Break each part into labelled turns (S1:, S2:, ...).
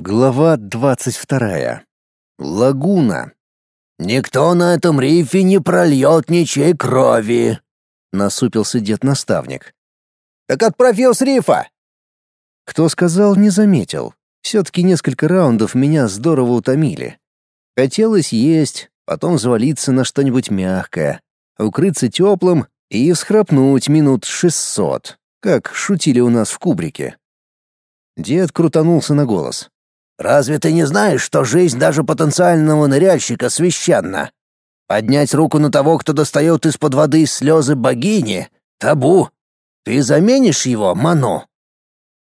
S1: Глава двадцать вторая. Лагуна.
S2: «Никто на этом рифе не прольет ничьей крови», — насупился дед-наставник.
S3: «Так отправь с рифа!»
S1: Кто сказал, не заметил. Все-таки несколько раундов меня здорово утомили. Хотелось есть, потом завалиться на что-нибудь мягкое, укрыться теплым и всхрапнуть минут шестьсот, как шутили у нас в кубрике. Дед крутанулся на голос.
S2: Разве ты не знаешь, что жизнь даже потенциального ныряльщика священна? Поднять руку на того, кто достает из-под воды слезы богини — табу. Ты заменишь его, Ману?»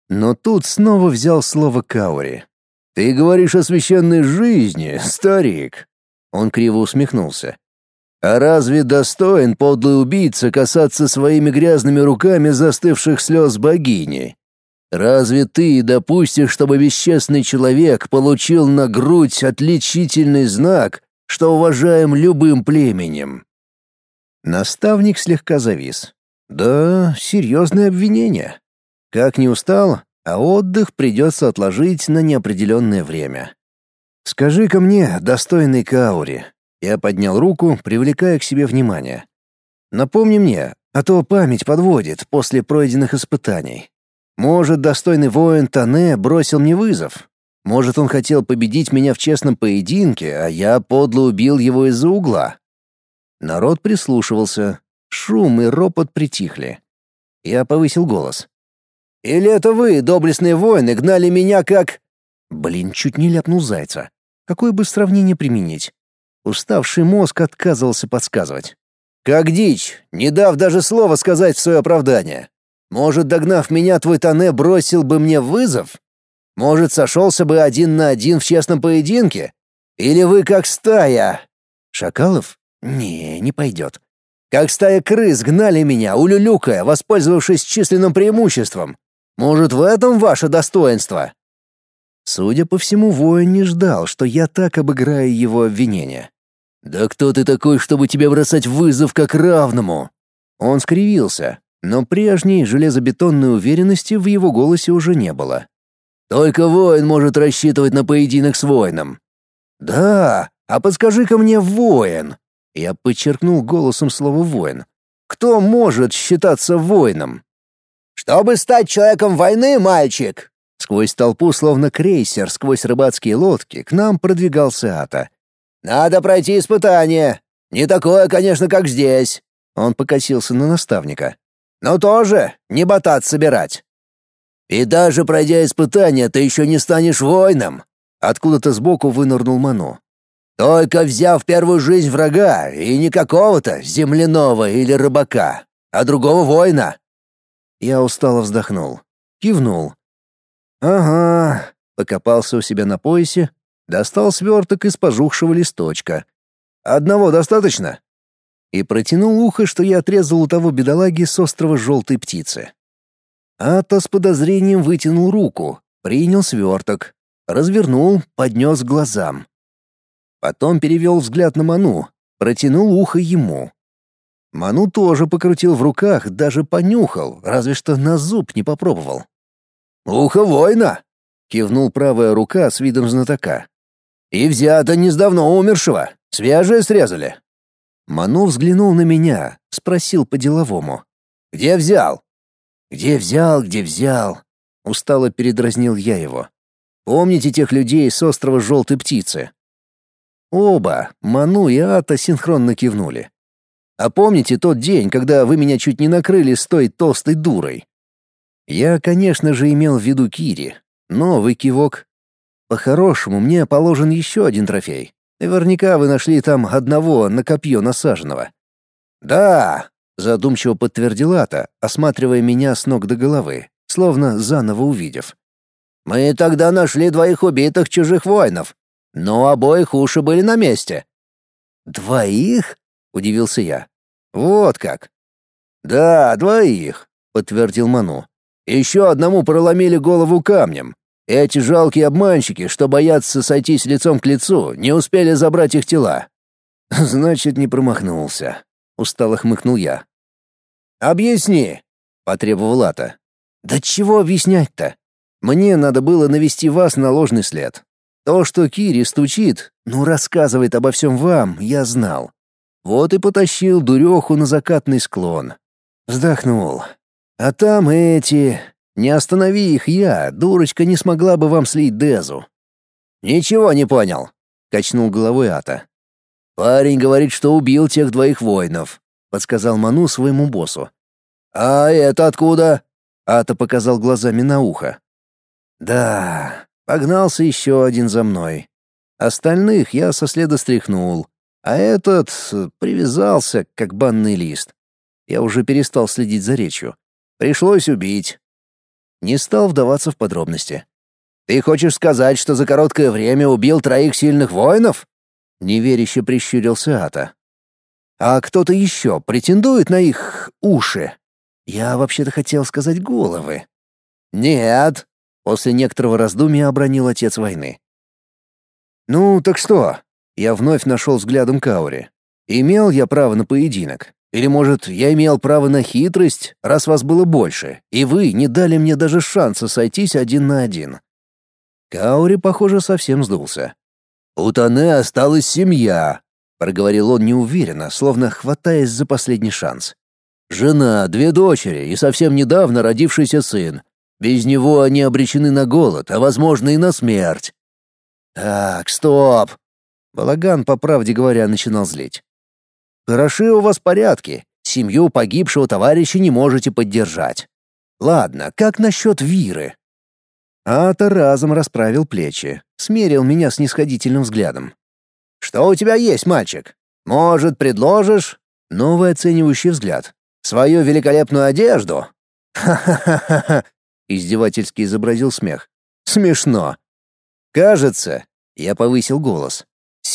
S1: Но тут снова взял слово Каури. «Ты говоришь о священной жизни, старик!» Он криво усмехнулся. «А разве достоин подлый убийца касаться своими грязными руками застывших слез богини? Разве ты допустишь, чтобы бесчестный человек получил на грудь отличительный знак, что уважаем любым племенем?» Наставник слегка завис. «Да, серьезное обвинение. Как не устал, а отдых придется отложить на неопределенное время. Скажи-ка мне, достойный Каури». Я поднял руку, привлекая к себе внимание. «Напомни мне, а то память подводит после пройденных испытаний. Может, достойный воин Тане бросил мне вызов. Может, он хотел победить меня в честном поединке, а я подло убил его из-за угла. Народ прислушивался. Шум и ропот притихли. Я повысил голос. «Или это вы, доблестные воины, гнали меня как...» Блин, чуть не ляпнул зайца. Какое бы сравнение применить? Уставший мозг отказывался подсказывать. «Как дичь, не дав даже слова сказать в свое оправдание. Может, догнав меня, твой Тане бросил бы мне вызов? Может, сошелся бы один на один в честном поединке? Или вы как стая? Шакалов? Не, не пойдет. Как стая крыс гнали меня, улюлюкая, воспользовавшись численным преимуществом. Может, в этом ваше достоинство? Судя по всему, воин не ждал, что я так обыграю его обвинения. «Да кто ты такой, чтобы тебе бросать вызов как равному?» Он скривился, но прежней железобетонной уверенности в его голосе уже не было. «Только воин может рассчитывать на поединок с воином». «Да, а подскажи-ка мне, воин!» Я подчеркнул голосом слово «воин». «Кто может считаться воином?»
S3: «Чтобы стать человеком войны, мальчик!»
S1: Сквозь толпу, словно крейсер, сквозь рыбацкие лодки, к нам продвигался Ата.
S3: «Надо пройти испытание. Не такое, конечно, как здесь».
S1: Он покосился на наставника.
S3: Но тоже не батат собирать.
S2: И даже пройдя испытание, ты еще не станешь воином.
S1: Откуда-то сбоку вынырнул Ману.
S2: Только взяв первую жизнь врага, и не какого-то земляного или рыбака, а другого воина.
S1: Я устало вздохнул. Кивнул. «Ага», — покопался у себя на поясе, достал сверток из пожухшего листочка. «Одного достаточно?» И протянул ухо, что я отрезал у того бедолаги с острова желтой птицы. Ата с подозрением вытянул руку, принял сверток, развернул, поднес к глазам. Потом перевел взгляд на Ману, протянул ухо ему. Ману тоже покрутил в руках, даже понюхал, разве что на зуб не попробовал.
S2: «Ухо воина!» — кивнул правая рука с видом знатока. «И взято не с давно умершего. Свежее срезали.
S1: Ману взглянул на меня, спросил по-деловому.
S2: «Где взял?»
S1: «Где взял, где взял?» Устало передразнил я его. «Помните тех людей с острова Желтой Птицы?» Оба, Ману и Ата, синхронно кивнули. «А помните тот день, когда вы меня чуть не накрыли с той толстой дурой?» Я, конечно же, имел в виду Кири. Новый кивок. По-хорошему, мне положен еще один трофей. Наверняка вы нашли там одного на копье насаженного». «Да», — задумчиво подтвердил Ата, осматривая меня с ног до головы, словно заново увидев.
S3: «Мы тогда нашли двоих убитых чужих воинов, но обоих уши были на месте».
S1: «Двоих?» — удивился я. «Вот как». «Да, двоих», — подтвердил Ману. «Еще одному проломили голову камнем, эти жалкие обманщики, что боятся сойтись лицом к лицу, не успели забрать их тела. Значит, не промахнулся. Устало хмыкнул я.
S3: Объясни, потребовал Ата.
S1: Да чего объяснять-то? Мне надо было навести вас на ложный след. То, что Кири стучит, ну рассказывает обо всем вам, я знал. Вот и потащил дуреху на закатный склон. Вздохнул. А там эти... Не останови их я, дурочка не смогла бы вам слить Дезу. «Ничего не понял», — качнул головой Ата. «Парень говорит, что убил тех двоих воинов», — подсказал Ману своему боссу. «А это откуда?» — Ата показал глазами на ухо. «Да, погнался еще один за мной. Остальных я со следа стряхнул, а этот привязался, как банный лист. Я уже перестал следить за речью. Пришлось убить. Не стал вдаваться в подробности. «Ты хочешь сказать, что за короткое время убил троих сильных воинов?» Неверяще прищурился Ата. «А кто-то еще претендует на их уши?» Я вообще-то хотел сказать головы. «Нет», — после некоторого раздумья обронил отец войны. «Ну, так что?» Я вновь нашел взглядом Каури. «Имел я право на поединок? Или, может, я имел право на хитрость, раз вас было больше, и вы не дали мне даже шанса сойтись один на один?» Каури, похоже, совсем сдулся. «У Тане осталась семья», — проговорил он неуверенно, словно хватаясь за последний шанс. «Жена, две дочери и совсем недавно родившийся сын. Без него они обречены на голод, а, возможно, и на смерть». «Так, стоп!» Балаган, по правде говоря, начинал злить. «Хороши у вас порядки. Семью погибшего товарища не можете поддержать. Ладно, как насчет Виры? Ата разом расправил плечи, смерил меня снисходительным взглядом. «Что у тебя есть, мальчик? Может, предложишь?» Новый оценивающий взгляд. «Свою великолепную одежду?» «Ха-ха-ха-ха!» — издевательски изобразил смех. «Смешно!» «Кажется...» — я повысил голос.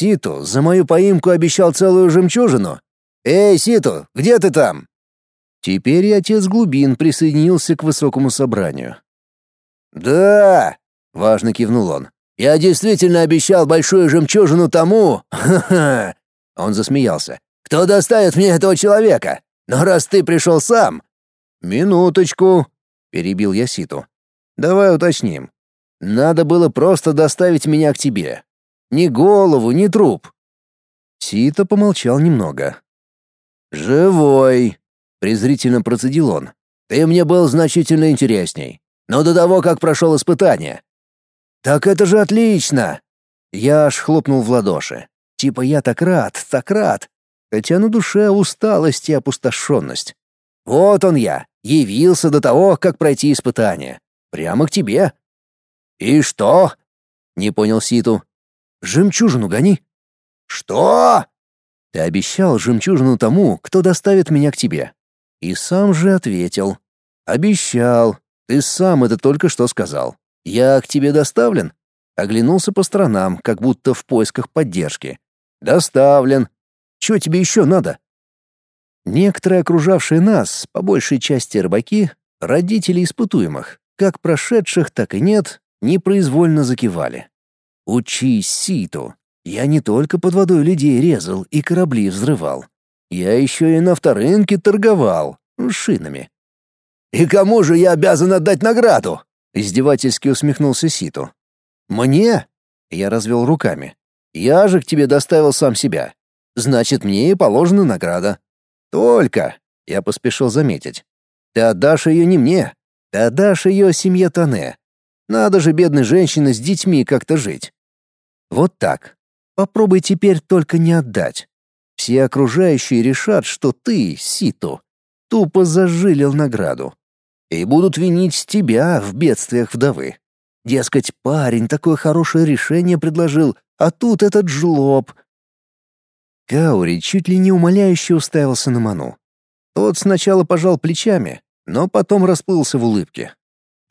S1: «Ситу за мою поимку обещал целую жемчужину. Эй, Ситу, где ты там?» Теперь и отец глубин присоединился к высокому собранию. «Да!» — важно кивнул он. «Я действительно обещал большую жемчужину тому...» «Ха-ха!» Он засмеялся. «Кто доставит мне этого человека? Но раз ты пришел сам...» «Минуточку!» — перебил я Ситу. «Давай уточним. Надо было просто доставить меня к тебе. Ни голову, ни труп». Сита помолчал немного. «Живой!» — презрительно процедил он. «Ты мне был значительно интересней но до того, как прошел испытание. Так это же отлично. Я аж хлопнул в ладоши. Типа я так рад, так рад. Хотя на душе усталость и опустошенность. Вот он я, явился до того, как пройти испытание. Прямо к тебе. И что? Не понял Ситу. Жемчужину гони. Что? Ты обещал жемчужину тому, кто доставит меня к тебе. И сам же ответил. Обещал, ты сам это только что сказал. Я к тебе доставлен?» Оглянулся по сторонам, как будто в поисках поддержки. «Доставлен. Чего тебе еще надо?» Некоторые окружавшие нас, по большей части рыбаки, родители испытуемых, как прошедших, так и нет, непроизвольно закивали. «Учись, Ситу. Я не только под водой людей резал и корабли взрывал. Я еще и на вторынке торговал, шинами. «И кому же я обязан отдать награду?» — издевательски усмехнулся Ситу. «Мне?» — я развел руками. «Я же к тебе доставил сам себя. Значит, мне и положена награда. Только...» — я поспешил заметить. «Ты отдашь ее не мне. Ты отдашь ее семье Тане. Надо же бедной женщине с детьми как-то жить. Вот так. Попробуй теперь только не отдать. Все окружающие решат, что ты, Ситу, тупо зажилил награду и будут винить тебя в бедствиях вдовы. Дескать, парень такое хорошее решение предложил, а тут этот жлоб. Каури чуть ли не умоляюще уставился на Ману. Тот сначала пожал плечами, но потом расплылся в улыбке.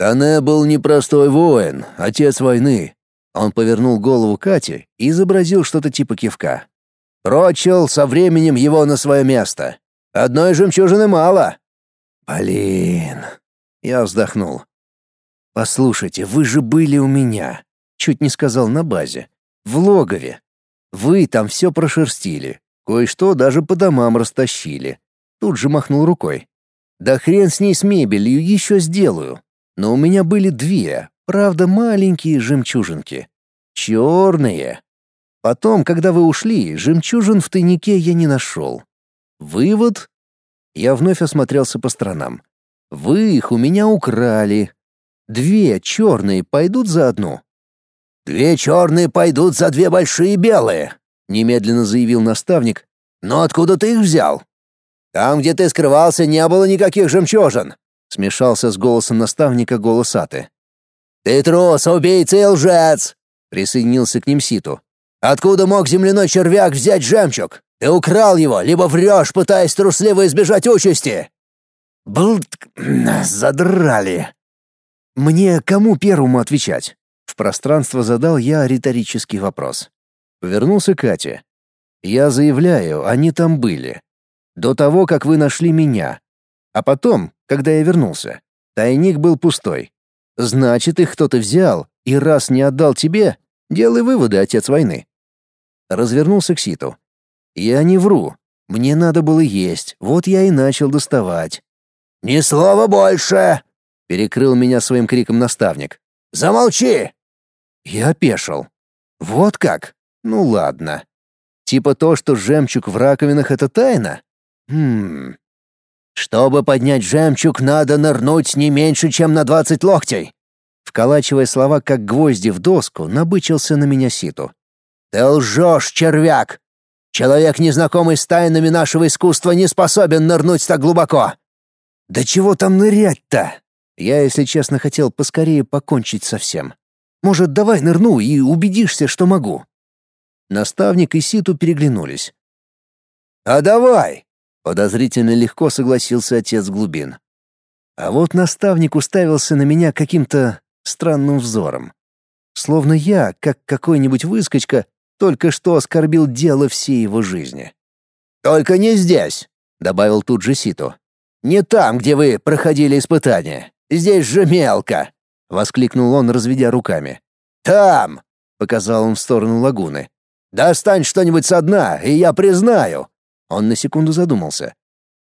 S1: «Тане был непростой воин, отец войны». Он повернул голову Кате и изобразил что-то типа кивка. «Прочил со временем его на свое место. Одной жемчужины мало». «Блин», я вздохнул. «Послушайте, вы же были у меня», — чуть не сказал на базе. «В логове. Вы там все прошерстили. Кое-что даже по домам растащили». Тут же махнул рукой. «Да хрен с ней с мебелью, еще сделаю. Но у меня были две, правда маленькие жемчужинки. Черные. Потом, когда вы ушли, жемчужин в тайнике я не нашел. Вывод? Я вновь осмотрелся по сторонам. Вы их у меня украли. Две черные пойдут за одну.
S2: Две черные пойдут за две большие белые, немедленно заявил наставник. Но откуда ты их взял? Там, где ты скрывался, не было никаких жемчужин, смешался с голосом наставника голос Аты. Ты трус, убийца и лжец, присоединился к ним Ситу. Откуда мог земляной червяк взять жемчуг? Ты украл его, либо врешь, пытаясь трусливо избежать участи.
S1: Блт, задрали. Мне кому первому отвечать? В пространство задал я риторический вопрос. Повернулся к Кате. Я заявляю, они там были. До того, как вы нашли меня. А потом, когда я вернулся, тайник был пустой. Значит, их кто-то взял, и раз не отдал тебе, делай выводы, отец войны. Развернулся к Ситу. Я не вру. Мне надо было есть, вот я и начал доставать.
S2: «Ни слова больше!»
S1: — перекрыл меня своим криком наставник.
S2: «Замолчи!»
S1: Я опешил. «Вот как? Ну ладно. Типа то, что жемчуг в раковинах — это тайна? Хм...
S2: Чтобы поднять жемчуг, надо нырнуть не меньше, чем на двадцать локтей.
S1: Вколачивая слова, как гвозди в доску, набычился на меня Ситу.
S2: «Ты лжешь, червяк! Человек, незнакомый с тайнами нашего искусства, не способен нырнуть так глубоко!»
S1: «Да чего там нырять-то?» Я, если честно, хотел поскорее покончить со всем. Может, давай нырну и убедишься, что могу?» Наставник и Ситу переглянулись.
S2: «А давай!»
S1: — подозрительно легко согласился отец глубин. А вот наставник уставился на меня каким-то странным взором. Словно я, как какой-нибудь выскочка, только что оскорбил дело всей его жизни.
S2: «Только не здесь», — добавил тут же Ситу. «Не там, где вы проходили испытания. Здесь же мелко», — воскликнул он, разведя руками. «Там!» — показал он в сторону лагуны. «Достань что-нибудь со дна, и я признаю». Он на секунду задумался.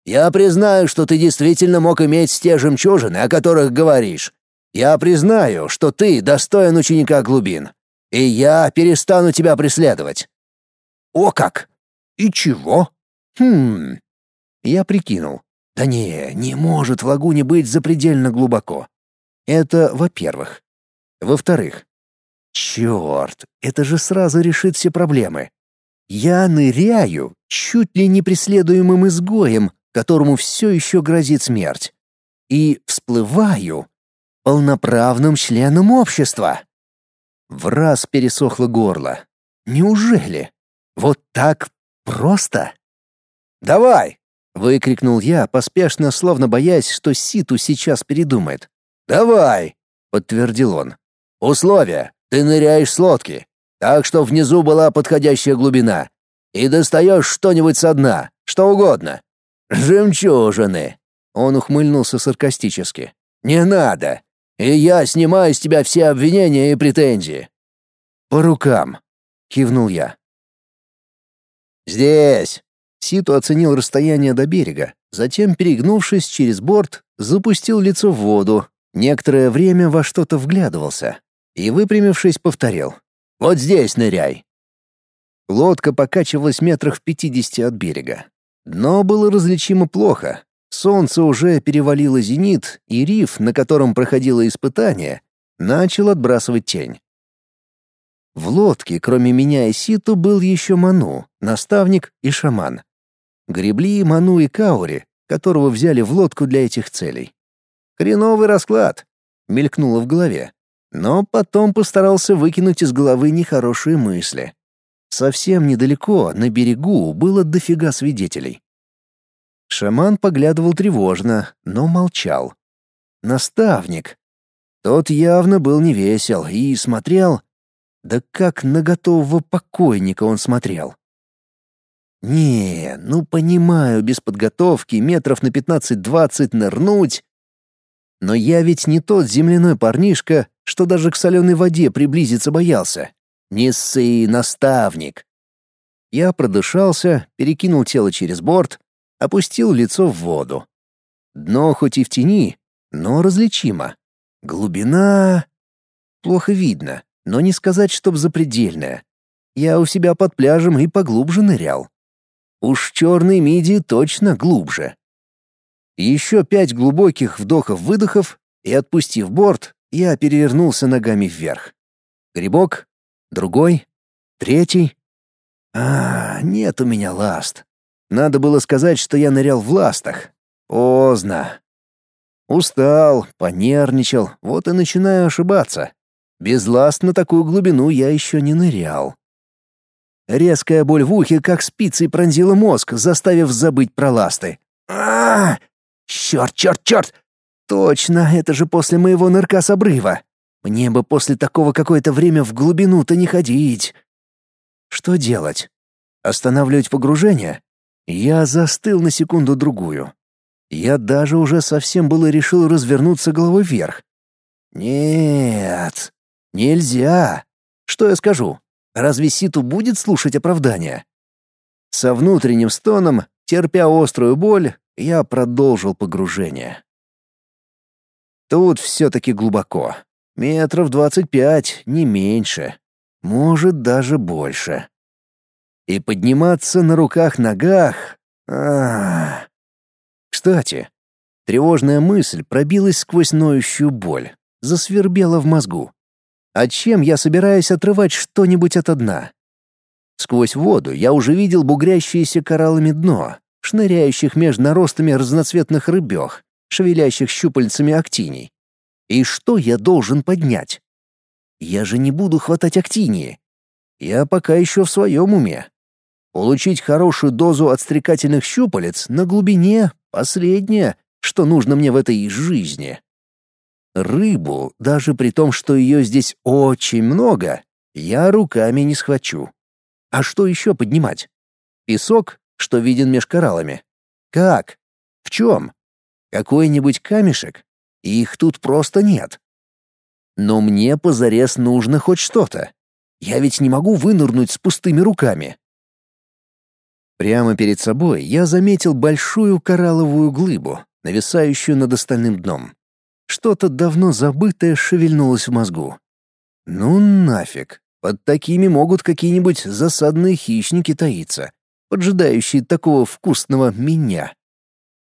S2: «Я признаю, что ты действительно мог иметь те жемчужины, о которых говоришь. Я признаю, что ты достоин ученика глубин. И я перестану тебя преследовать».
S1: «О как! И чего?» «Хм...» Я прикинул. Да не, не может в лагуне быть запредельно глубоко. Это во-первых. Во-вторых, черт, это же сразу решит все проблемы. Я ныряю чуть ли не преследуемым изгоем, которому все еще грозит смерть. И всплываю полноправным членом общества. В раз пересохло горло. Неужели? Вот так просто?
S2: «Давай!»
S1: — выкрикнул я, поспешно, словно боясь, что Ситу сейчас передумает.
S2: «Давай!»
S1: — подтвердил он.
S2: «Условие. Ты ныряешь с лодки, так что внизу была подходящая глубина. И достаешь что-нибудь со дна, что угодно. Жемчужины!» Он ухмыльнулся саркастически. «Не надо! И я снимаю с тебя все обвинения и претензии».
S1: «По рукам!» — кивнул я.
S2: «Здесь!»
S1: Ситу оценил расстояние до берега, затем, перегнувшись через борт, запустил лицо в воду, некоторое время во что-то вглядывался и, выпрямившись, повторил. «Вот здесь ныряй!» Лодка покачивалась метрах в пятидесяти от берега. Дно было различимо плохо. Солнце уже перевалило зенит, и риф, на котором проходило испытание, начал отбрасывать тень. В лодке, кроме меня и Ситу, был еще Ману, наставник и шаман. Гребли Ману и Каури, которого взяли в лодку для этих целей. Хреновый расклад, мелькнуло в голове. Но потом постарался выкинуть из головы нехорошие мысли. Совсем недалеко, на берегу, было дофига свидетелей. Шаман поглядывал тревожно, но молчал. Наставник. Тот явно был невесел и смотрел... Да как на готового покойника он смотрел. Не, ну понимаю, без подготовки метров на пятнадцать-двадцать нырнуть. Но я ведь не тот земляной парнишка, что даже к соленой воде приблизиться боялся. Не ссы, наставник. Я продышался, перекинул тело через борт, опустил лицо в воду. Дно хоть и в тени, но различимо. Глубина... плохо видно, но не сказать, чтоб запредельная. Я у себя под пляжем и поглубже нырял. Уж черный миди точно глубже. Еще пять глубоких вдохов-выдохов, и, отпустив борт, я перевернулся ногами вверх. Грибок, другой, третий. А, нет у меня ласт. Надо было сказать, что я нырял в ластах. Поздно. Устал, понервничал, вот и начинаю ошибаться. Без ласт на такую глубину я еще не нырял. Резкая боль в ухе, как спицей пронзила мозг, заставив забыть про ласты. а, -а, -а! Черт, черт, черт! Точно, это же после моего нырка с обрыва. Мне бы после такого какое-то время в глубину-то не ходить. Что делать? Останавливать погружение? Я застыл на секунду-другую. Я даже уже совсем было решил развернуться головой вверх. Нет, нельзя. Что я скажу? Разве Ситу будет слушать оправдания? Со внутренним стоном, терпя острую боль, я продолжил погружение. Тут все-таки глубоко. Метров двадцать пять, не меньше. Может, даже больше. И подниматься на руках-ногах... Кстати, тревожная мысль пробилась сквозь ноющую боль, засвербела в мозгу. А чем я собираюсь отрывать что-нибудь от дна? Сквозь воду я уже видел бугрящееся кораллами дно, шныряющих между наростами разноцветных рыбёх, шевелящих щупальцами актиний. И что я должен поднять? Я же не буду хватать актинии. Я пока еще в своем уме. Получить хорошую дозу отстрекательных щупалец на глубине — последнее, что нужно мне в этой жизни. Рыбу, даже при том, что ее здесь очень много, я руками не схвачу. А что еще поднимать? Песок, что виден меж кораллами? Как? В чем? Какой-нибудь камешек? Их тут просто нет. Но мне позарез нужно хоть что-то. Я ведь не могу вынырнуть с пустыми руками. Прямо перед собой я заметил большую коралловую глыбу, нависающую над остальным дном. Что-то давно забытое шевельнулось в мозгу. Ну нафиг, под такими могут какие-нибудь засадные хищники таиться, поджидающие такого вкусного меня.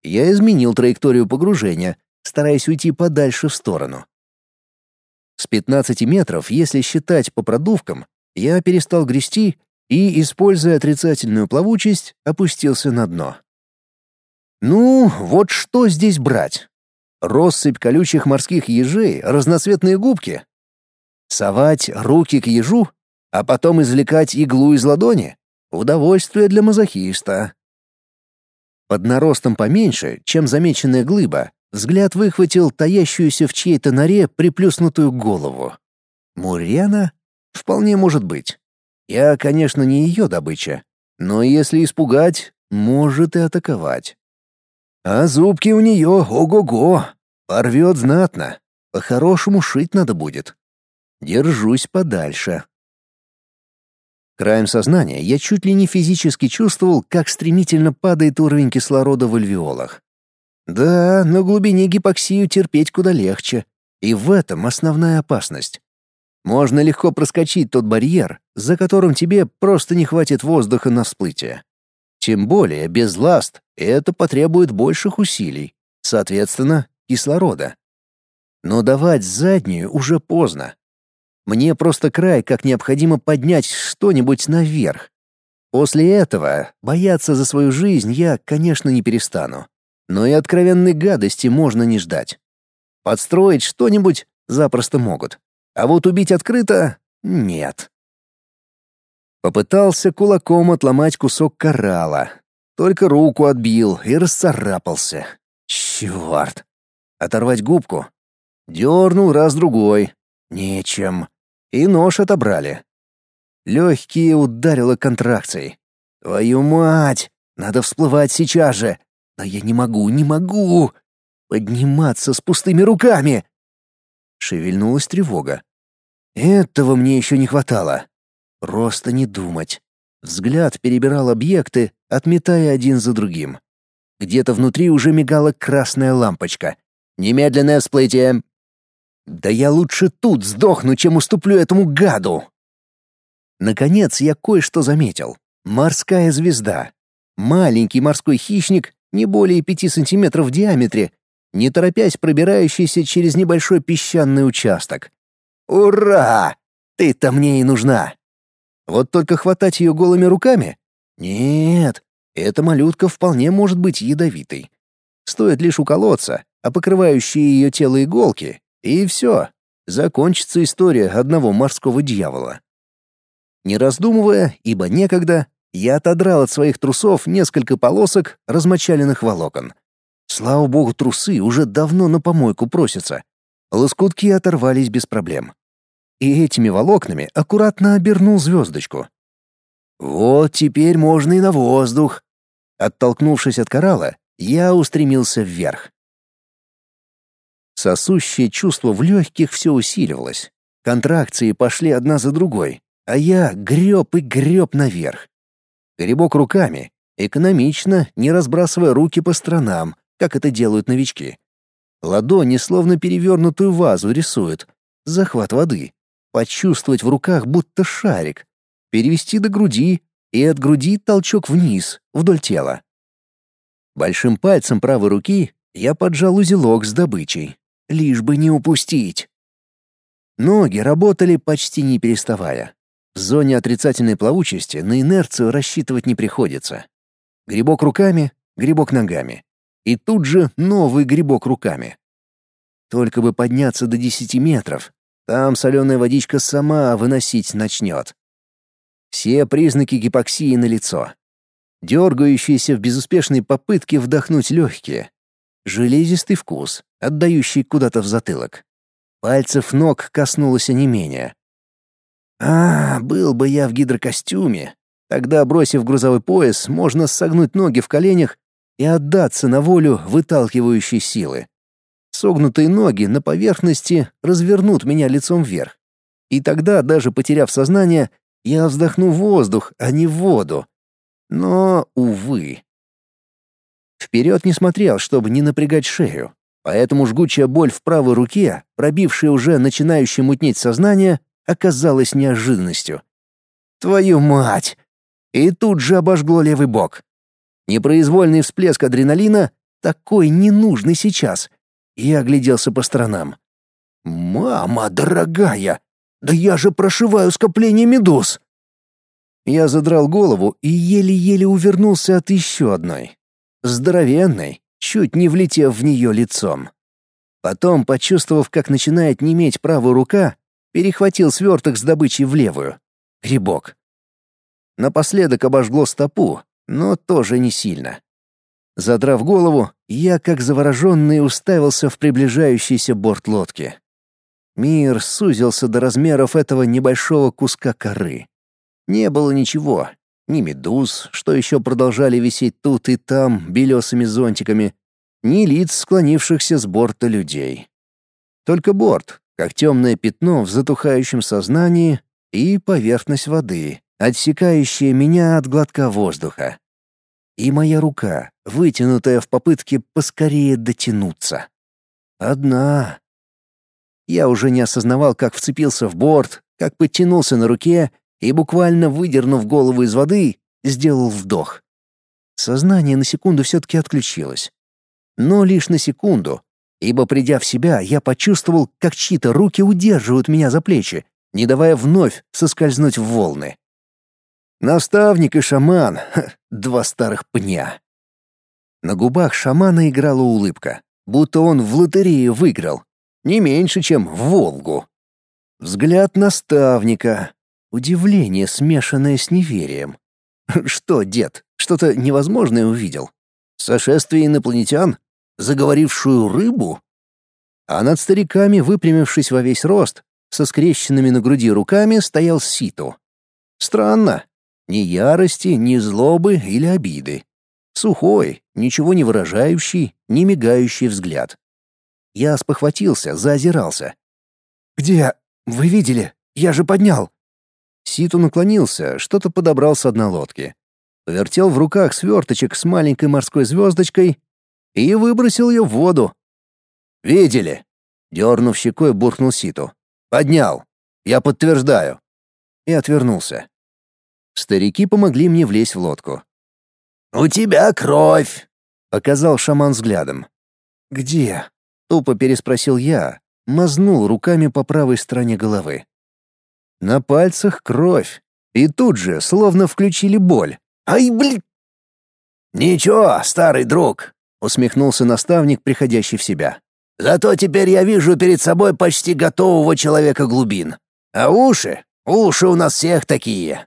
S1: Я изменил траекторию погружения, стараясь уйти подальше в сторону. С 15 метров, если считать по продувкам, я перестал грести и, используя отрицательную плавучесть, опустился на дно. Ну, вот что здесь брать? Россыпь колючих морских ежей, разноцветные губки. Совать руки к ежу, а потом извлекать иглу из ладони? Удовольствие для мазохиста. Под наростом поменьше, чем замеченная глыба, взгляд выхватил таящуюся в чьей-то норе приплюснутую голову. Мурена? Вполне может быть. Я, конечно, не ее добыча, но если испугать, может и атаковать. А зубки у нее ого-го, порвет знатно. По-хорошему шить надо будет. Держусь подальше. Краем сознания я чуть ли не физически чувствовал, как стремительно падает уровень кислорода в альвеолах. Да, на глубине гипоксию терпеть куда легче. И в этом основная опасность. Можно легко проскочить тот барьер, за которым тебе просто не хватит воздуха на всплытие. Тем более без ласт это потребует больших усилий, соответственно, кислорода. Но давать заднюю уже поздно. Мне просто край как необходимо поднять что-нибудь наверх. После этого бояться за свою жизнь я, конечно, не перестану. Но и откровенной гадости можно не ждать. Подстроить что-нибудь запросто могут. А вот убить открыто — нет. Попытался кулаком отломать кусок коралла. Только руку отбил и расцарапался. Чёрт! Оторвать губку? Дёрнул раз-другой. Нечем. И нож отобрали. Лёгкие ударило контракцией. «Твою мать! Надо всплывать сейчас же! Но я не могу, не могу! Подниматься с пустыми руками!» Шевельнулась тревога. Этого мне ещё не хватало. Просто не думать. Взгляд перебирал объекты, отметая один за другим. Где-то внутри уже мигала красная лампочка. «Немедленное всплытие!» Да я лучше тут сдохну, чем уступлю этому гаду. Наконец я кое-что заметил. Морская звезда. Маленький морской хищник, не более пяти сантиметров в диаметре, не торопясь пробирающийся через небольшой песчаный участок. Ура! Ты-то мне и нужна. Вот только хватать ее голыми руками? Нет, эта малютка вполне может быть ядовитой. Стоит лишь уколоться, а покрывающие ее тело иголки, и все. Закончится история одного морского дьявола. Не раздумывая, ибо некогда, я отодрал от своих трусов несколько полосок размочаленных волокон. Слава богу, трусы уже давно на помойку просятся. Лоскутки оторвались без проблем. И этими волокнами аккуратно обернул звездочку. Вот теперь можно и на воздух. Оттолкнувшись от коралла, я устремился вверх. Сосущее чувство в легких все усиливалось. Контракции пошли одна за другой, а я греб и греб наверх. Гребок руками, экономично, не разбрасывая руки по сторонам, как это делают новички. Ладони словно перевернутую вазу рисуют. Захват воды. Почувствовать в руках будто шарик. Перевести до груди и от груди толчок вниз, вдоль тела. Большим пальцем правой руки я поджал узелок с добычей, лишь бы не упустить. Ноги работали почти не переставая. В зоне отрицательной плавучести на инерцию рассчитывать не приходится. Грибок руками, грибок ногами. И тут же новый грибок руками. Только бы подняться до 10 метров, там соленая водичка сама выносить начнет. Все признаки гипоксии налицо. Дергающиеся в безуспешной попытке вдохнуть легкие. Железистый вкус, отдающий куда-то в затылок. Пальцев ног коснулось онемения. А, был бы я в гидрокостюме. Тогда, бросив грузовой пояс, можно согнуть ноги в коленях и отдаться на волю выталкивающей силы. Согнутые ноги на поверхности развернут меня лицом вверх. И тогда, даже потеряв сознание, я вздохну воздух, а не воду. Но, увы. Вперед не смотрел, чтобы не напрягать шею. Поэтому жгучая боль в правой руке, пробившая уже начинающее мутнеть сознание, оказалась неожиданностью. Твою мать! И тут же обожгло левый бок. Непроизвольный всплеск адреналина, такой ненужный сейчас. Я огляделся по сторонам. «Мама дорогая! Да я же прошиваю скопление медуз!» Я задрал голову и еле-еле увернулся от еще одной. Здоровенной, чуть не влетев в нее лицом. Потом, почувствовав, как начинает неметь правая рука, перехватил сверток с добычей в левую. Грибок. Напоследок обожгло стопу, но тоже не сильно. Задрав голову, я, как завороженный, уставился в приближающийся борт лодки. Мир сузился до размеров этого небольшого куска коры. Не было ничего, ни медуз, что еще продолжали висеть тут и там белесыми зонтиками, ни лиц склонившихся с борта людей. Только борт, как темное пятно в затухающем сознании и поверхность воды, отсекающая меня от глотка воздуха. И моя рука, вытянутая в попытке поскорее дотянуться. Одна. Я уже не осознавал, как вцепился в борт, как подтянулся на руке и, буквально выдернув голову из воды, сделал вдох. Сознание на секунду все-таки отключилось. Но лишь на секунду, ибо, придя в себя, я почувствовал, как чьи-то руки удерживают меня за плечи, не давая вновь соскользнуть в волны. Наставник и шаман — два старых пня. На губах шамана играла улыбка, будто он в лотерею выиграл, не меньше, чем в Волгу. Взгляд наставника, удивление, смешанное с неверием. Что, дед, что-то невозможное увидел? Сошествие инопланетян? заговорившую рыбу? А над стариками, выпрямившись во весь рост, со скрещенными на груди руками, стоял Ситу. Странно. Ни ярости, ни злобы или обиды. Сухой, ничего не выражающий, не мигающий взгляд. Я спохватился, заозирался. «Где? Вы видели? Я же поднял!» Ситу наклонился, что-то подобрал с одной лодки. Повертел в руках сверточек с маленькой морской звездочкой и выбросил ее в воду. «Видели?» Дернув щекой, буркнул Ситу. «Поднял! Я подтверждаю!» И отвернулся. Старики помогли мне влезть в лодку.
S2: «У тебя кровь!»
S1: — показал шаман взглядом. «Где?» — тупо переспросил я, мазнул руками по правой стороне головы. На пальцах кровь, и тут же словно включили боль.
S2: «Ай, блин!» «Ничего, старый друг!» — усмехнулся наставник, приходящий в себя. «Зато теперь я вижу перед собой почти готового человека глубин. А уши? Уши у нас всех такие!»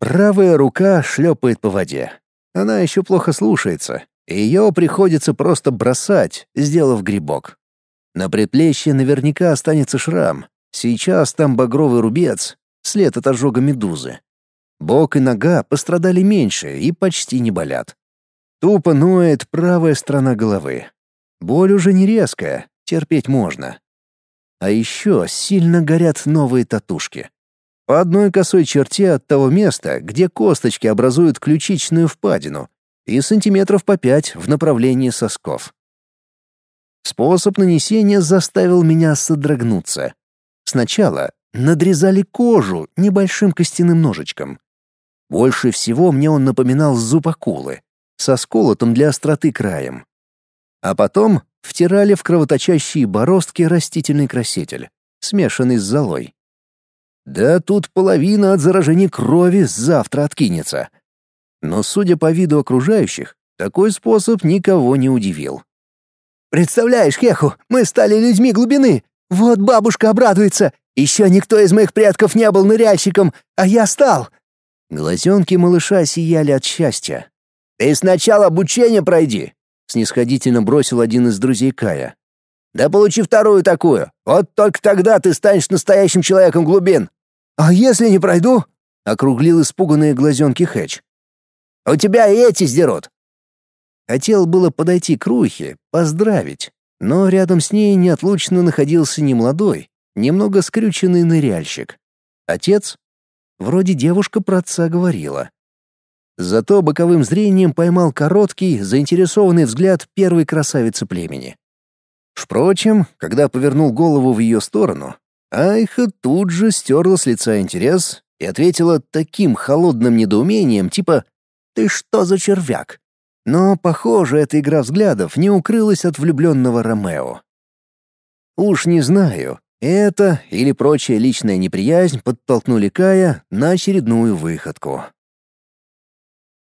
S1: Правая рука шлепает по воде. Она еще плохо слушается, и ее приходится просто бросать, сделав грибок. На предплечье наверняка останется шрам. Сейчас там багровый рубец, след от ожога медузы. Бок и нога пострадали меньше и почти не болят. Тупо ноет правая сторона головы. Боль уже не резкая, терпеть можно. А еще сильно горят новые татушки. По одной косой черте от того места, где косточки образуют ключичную впадину, и сантиметров по пять в направлении сосков. Способ нанесения заставил меня содрогнуться. Сначала надрезали кожу небольшим костяным ножичком. Больше всего мне он напоминал зуб акулы, со сколотом для остроты краем. А потом втирали в кровоточащие бороздки растительный краситель, смешанный с золой. Да тут половина от заражения крови завтра откинется. Но, судя по виду окружающих, такой способ никого не удивил.
S3: «Представляешь, Хеху, мы стали людьми глубины. Вот бабушка обрадуется. Еще никто из моих предков не был ныряльщиком, а я стал».
S1: Глазенки малыша сияли от счастья.
S2: «Ты сначала обучение пройди», —
S1: снисходительно бросил один из друзей Кая.
S2: «Да получи вторую такую. Вот только тогда ты станешь настоящим человеком глубин».
S3: «А если не пройду?»
S1: — округлил испуганные глазенки Хэтч.
S2: У тебя и эти сдерут.
S1: Хотел было подойти к Рухе, поздравить, но рядом с ней неотлучно находился немолодой, немного скрюченный ныряльщик. Отец? Вроде девушка про отца говорила. Зато боковым зрением поймал короткий, заинтересованный взгляд первой красавицы племени. Впрочем, когда повернул голову в ее сторону, Айха тут же стерла с лица интерес и ответила таким холодным недоумением, типа ты что за червяк? Но, похоже, эта игра взглядов не укрылась от влюбленного Ромео. Уж не знаю, это или прочая личная неприязнь подтолкнули Кая на очередную выходку.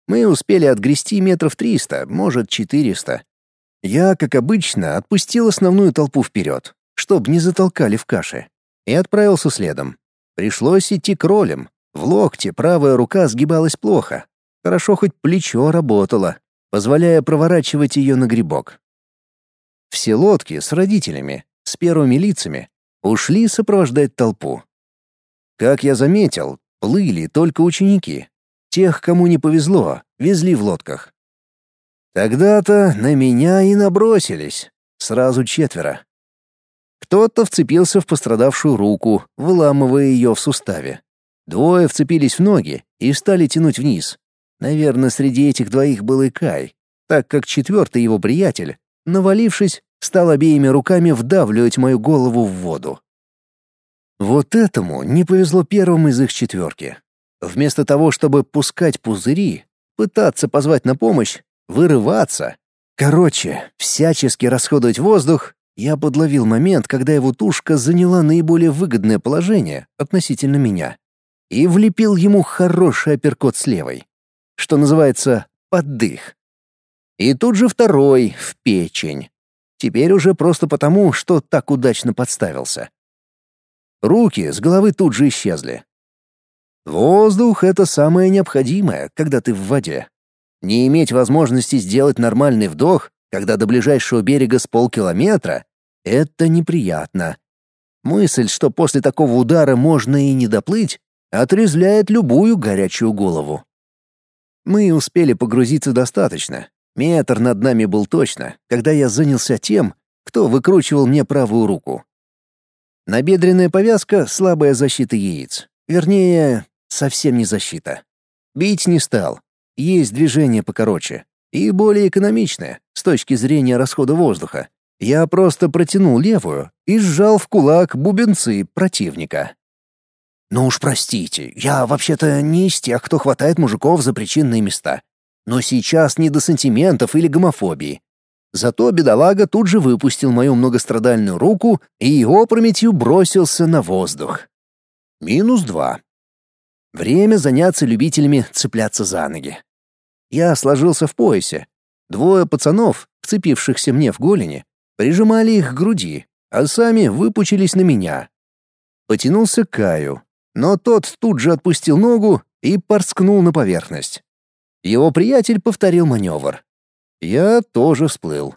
S1: Мы успели отгрести метров триста, может, четыреста. Я, как обычно, отпустил основную толпу вперед, чтобы не затолкали в каше, и отправился следом. Пришлось идти кролем. В локте правая рука сгибалась плохо, Хорошо хоть плечо работало, позволяя проворачивать ее на грибок. Все лодки с родителями, с первыми лицами, ушли сопровождать толпу. Как я заметил, плыли только ученики. Тех, кому не повезло, везли в лодках. Тогда-то на меня и набросились. Сразу четверо. Кто-то вцепился в пострадавшую руку, выламывая ее в суставе. Двое вцепились в ноги и стали тянуть вниз. Наверное, среди этих двоих был и Кай, так как четвертый его приятель, навалившись, стал обеими руками вдавливать мою голову в воду. Вот этому не повезло первым из их четверки. Вместо того, чтобы пускать пузыри, пытаться позвать на помощь, вырываться, короче, всячески расходовать воздух, я подловил момент, когда его тушка заняла наиболее выгодное положение относительно меня, и влепил ему хороший апперкот с левой что называется, поддых. И тут же второй в печень. Теперь уже просто потому, что так удачно подставился. Руки с головы тут же исчезли. Воздух — это самое необходимое, когда ты в воде. Не иметь возможности сделать нормальный вдох, когда до ближайшего берега с полкилометра — это неприятно. Мысль, что после такого удара можно и не доплыть, отрезвляет любую горячую голову. Мы успели погрузиться достаточно. Метр над нами был точно, когда я занялся тем, кто выкручивал мне правую руку. Набедренная повязка — слабая защита яиц. Вернее, совсем не защита. Бить не стал. Есть движение покороче. И более экономичное, с точки зрения расхода воздуха. Я просто протянул левую и сжал в кулак бубенцы противника.
S2: «Ну уж простите, я вообще-то не из тех, кто хватает мужиков за причинные места. Но сейчас не до сантиментов или гомофобии.
S1: Зато бедолага тут же выпустил мою многострадальную руку и опрометью бросился на воздух. Минус два. Время заняться любителями цепляться за ноги. Я сложился в поясе. Двое пацанов, вцепившихся мне в голени, прижимали их к груди, а сами выпучились на меня. Потянулся к Каю, но тот тут же отпустил ногу и порскнул на поверхность. Его приятель повторил маневр. Я тоже всплыл.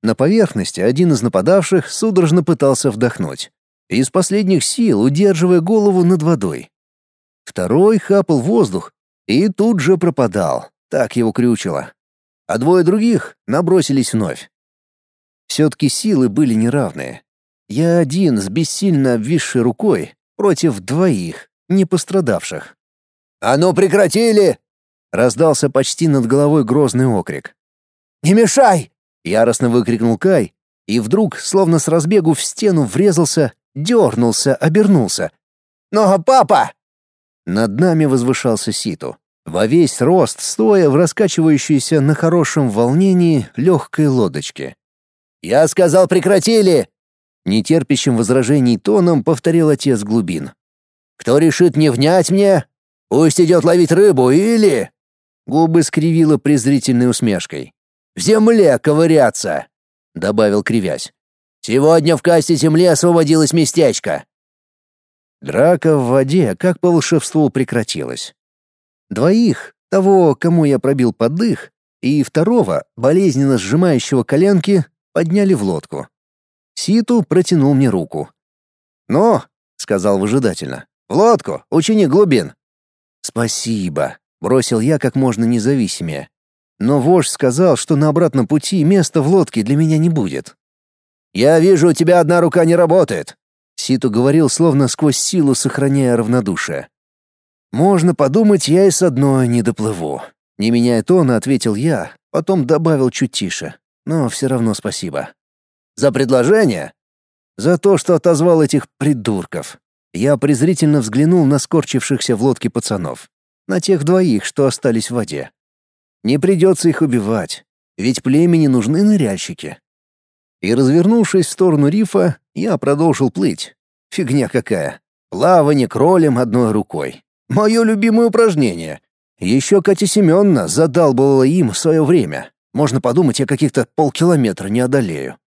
S1: На поверхности один из нападавших судорожно пытался вдохнуть, из последних сил удерживая голову над водой. Второй хапал воздух и тут же пропадал, так его крючило. А двое других набросились вновь. Все-таки силы были неравные. Я один с бессильно обвисшей рукой против двоих, не пострадавших.
S2: «А ну прекратили!»
S1: — раздался почти над головой грозный окрик.
S3: «Не мешай!»
S1: — яростно выкрикнул Кай, и вдруг, словно с разбегу в стену врезался, дернулся, обернулся.
S3: «Но, папа!»
S1: Над нами возвышался Ситу, во весь рост, стоя в раскачивающейся на хорошем волнении легкой лодочке.
S2: «Я сказал, прекратили!»
S1: Нетерпящим возражений тоном повторил отец глубин.
S2: «Кто решит не внять мне, пусть идет ловить рыбу или...»
S1: Губы скривила презрительной усмешкой
S2: в земле ковыряться», — добавил кривясь. «Сегодня в кассе земли освободилось местечко».
S1: Драка в воде, как по волшебству, прекратилась. Двоих, того, кому я пробил поддых, и второго, болезненно сжимающего коленки, подняли в лодку. Ситу протянул мне руку. «Ну», — сказал выжидательно, — «в лодку, ученик глубин». «Спасибо», — бросил я как можно независимее. Но вождь сказал, что на обратном пути места в лодке для меня не будет.
S2: «Я вижу, у тебя одна рука не работает», —
S1: Ситу говорил, словно сквозь силу сохраняя равнодушие. «Можно подумать, я и с одной не доплыву». Не меняя тона, ответил я, потом добавил чуть тише. Но все равно спасибо.
S2: «За предложение?»
S1: «За то, что отозвал этих придурков». Я презрительно взглянул на скорчившихся в лодке пацанов. На тех двоих, что остались в воде. Не придется их убивать, ведь племени нужны ныряльщики. И, развернувшись в сторону рифа, я продолжил плыть. Фигня какая. Плавание кролем одной рукой. Мое любимое упражнение. Еще Катя Семеновна задалбывала им в свое время. Можно подумать, я каких-то полкилометра не одолею.